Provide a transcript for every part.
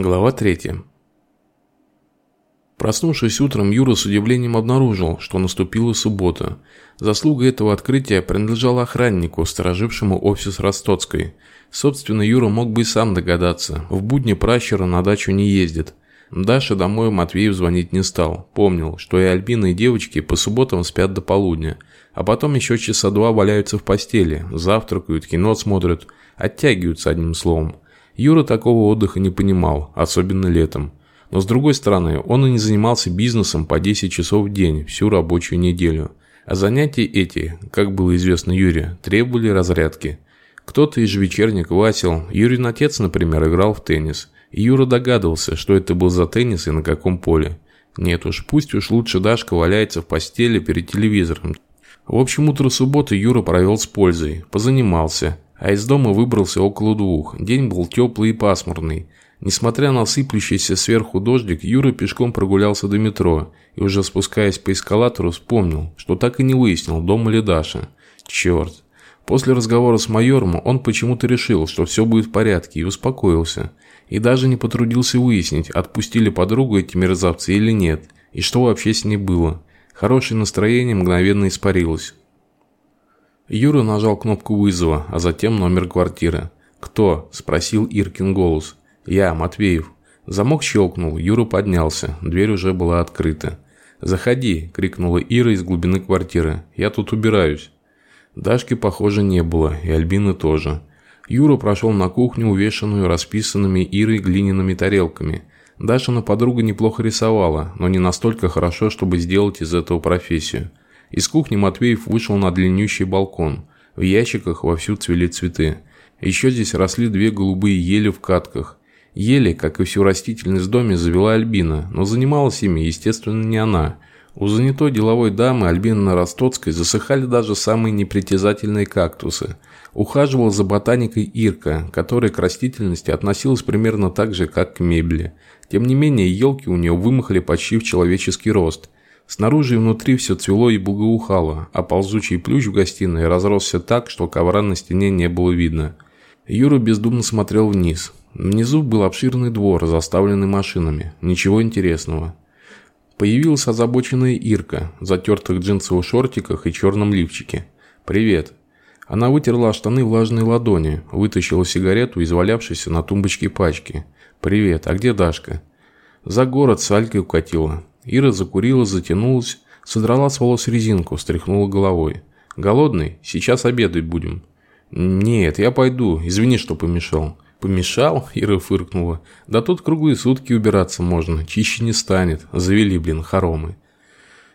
Глава 3. Проснувшись утром, Юра с удивлением обнаружил, что наступила суббота. Заслуга этого открытия принадлежала охраннику, сторожившему офис Ростоцкой. Собственно, Юра мог бы и сам догадаться. В будни пращура на дачу не ездит. Даша домой Матвеев звонить не стал. Помнил, что и Альбина, и девочки по субботам спят до полудня. А потом еще часа два валяются в постели, завтракают, кино смотрят, оттягиваются одним словом. Юра такого отдыха не понимал, особенно летом. Но с другой стороны, он и не занимался бизнесом по 10 часов в день всю рабочую неделю. А занятия эти, как было известно Юре, требовали разрядки. Кто-то из вечерник васил, Юрин отец, например, играл в теннис. И Юра догадывался, что это был за теннис и на каком поле. Нет уж, пусть уж лучше Дашка валяется в постели перед телевизором. В общем, утро субботы Юра провел с пользой, позанимался, а из дома выбрался около двух. День был теплый и пасмурный. Несмотря на сыплющийся сверху дождик, Юра пешком прогулялся до метро и уже спускаясь по эскалатору вспомнил, что так и не выяснил, дома ли Даша. Черт. После разговора с майором он почему-то решил, что все будет в порядке и успокоился. И даже не потрудился выяснить, отпустили подругу эти мерзавцы или нет, и что вообще с ней было. Хорошее настроение мгновенно испарилось. Юра нажал кнопку вызова, а затем номер квартиры. «Кто?» – спросил Иркин голос. «Я, Матвеев». Замок щелкнул, Юра поднялся, дверь уже была открыта. «Заходи!» – крикнула Ира из глубины квартиры. «Я тут убираюсь». Дашки, похоже, не было, и Альбины тоже. Юра прошел на кухню, увешанную расписанными Ирой глиняными тарелками. Дашина подруга неплохо рисовала, но не настолько хорошо, чтобы сделать из этого профессию – из кухни Матвеев вышел на длиннющий балкон. В ящиках вовсю цвели цветы. Еще здесь росли две голубые ели в катках. Ели, как и всю растительность в доме, завела Альбина, но занималась ими, естественно, не она. У занятой деловой дамы Альбины Ростоцкой засыхали даже самые непритязательные кактусы. Ухаживала за ботаникой Ирка, которая к растительности относилась примерно так же, как к мебели. Тем не менее, елки у нее вымахали почти в человеческий рост – Снаружи и внутри все цвело и благоухало, а ползучий плющ в гостиной разросся так, что ковра на стене не было видно. Юра бездумно смотрел вниз. Внизу был обширный двор, заставленный машинами. Ничего интересного. Появилась озабоченная Ирка, в затертых джинсовых шортиках и черном лифчике. «Привет». Она вытерла штаны влажной ладони, вытащила сигарету из на тумбочке пачки. «Привет, а где Дашка?» «За город с Алькой укатила. Ира закурила, затянулась, содрала с волос резинку, встряхнула головой. «Голодный? Сейчас обедать будем». «Нет, я пойду. Извини, что помешал». «Помешал?» – Ира фыркнула. «Да тут круглые сутки убираться можно. Чище не станет. Завели, блин, хоромы».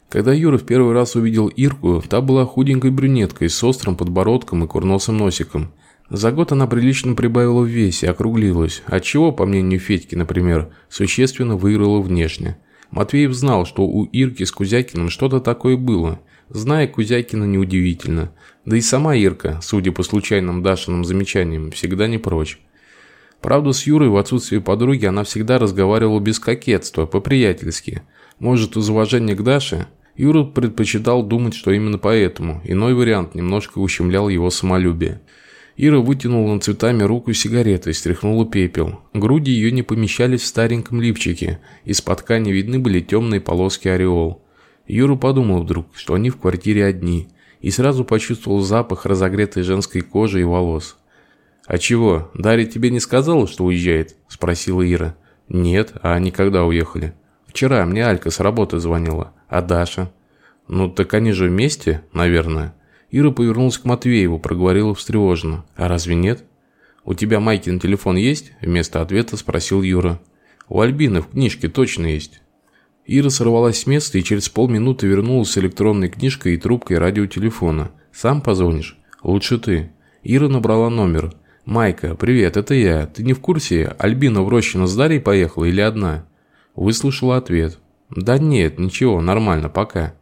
Когда Юра в первый раз увидел Ирку, та была худенькой брюнеткой с острым подбородком и курносым носиком. За год она прилично прибавила в весе, округлилась, отчего, по мнению Федьки, например, существенно выиграла внешне. Матвеев знал, что у Ирки с Кузякиным что-то такое было. Зная Кузякина неудивительно. Да и сама Ирка, судя по случайным Дашиным замечаниям, всегда не прочь. Правда, с Юрой в отсутствие подруги она всегда разговаривала без кокетства, по-приятельски. Может, из уважения к Даше? Юра предпочитал думать, что именно поэтому. Иной вариант немножко ущемлял его самолюбие. Ира вытянула над цветами руку сигаретой, стряхнула пепел. Груди ее не помещались в стареньком лифчике. Из-под ткани видны были темные полоски ореол. Юра подумал вдруг, что они в квартире одни, и сразу почувствовал запах разогретой женской кожи и волос. «А чего, Дарья тебе не сказала, что уезжает?» – спросила Ира. «Нет, а они когда уехали?» «Вчера мне Алька с работы звонила. А Даша?» «Ну так они же вместе, наверное». Ира повернулась к Матвееву, проговорила встревоженно. «А разве нет?» «У тебя Майкин телефон есть?» Вместо ответа спросил Юра. «У Альбины в книжке точно есть». Ира сорвалась с места и через полминуты вернулась с электронной книжкой и трубкой радиотелефона. «Сам позвонишь?» «Лучше ты». Ира набрала номер. «Майка, привет, это я. Ты не в курсе? Альбина в Рощино с Дарьей поехала или одна?» Выслушала ответ. «Да нет, ничего, нормально, пока».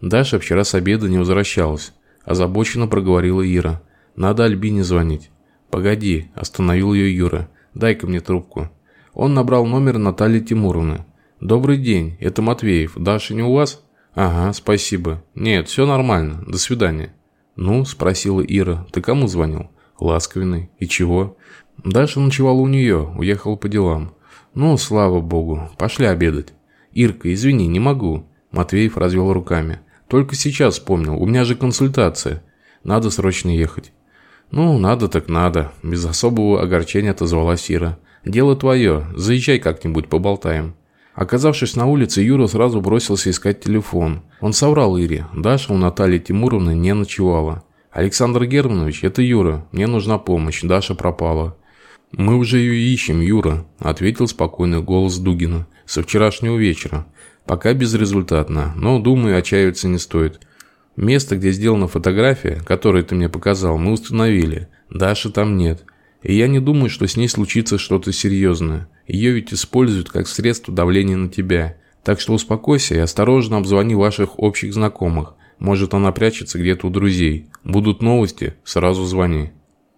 Даша вчера с обеда не возвращалась. Озабоченно проговорила Ира. «Надо Альбине звонить». «Погоди», – остановил ее Юра. «Дай-ка мне трубку». Он набрал номер Натальи Тимуровны. «Добрый день, это Матвеев. Даша не у вас?» «Ага, спасибо. Нет, все нормально. До свидания». «Ну?» – спросила Ира. «Ты кому звонил?» «Ласковиной. И чего?» Даша ночевала у нее, уехала по делам. Ну, слава богу, пошли обедать. Ирка, извини, не могу. Матвеев развел руками. Только сейчас вспомнил, у меня же консультация. Надо срочно ехать. Ну, надо так надо. Без особого огорчения отозвалась Ира. Дело твое, заезжай как-нибудь, поболтаем. Оказавшись на улице, Юра сразу бросился искать телефон. Он соврал Ире. Даша у Натальи Тимуровны не ночевала. «Александр Германович, это Юра. Мне нужна помощь. Даша пропала». «Мы уже ее ищем, Юра», – ответил спокойный голос Дугина. «Со вчерашнего вечера. Пока безрезультатно, но, думаю, отчаиваться не стоит. Место, где сделана фотография, которую ты мне показал, мы установили. Даши там нет. И я не думаю, что с ней случится что-то серьезное. Ее ведь используют как средство давления на тебя. Так что успокойся и осторожно обзвони ваших общих знакомых. Может, она прячется где-то у друзей. Будут новости, сразу звони.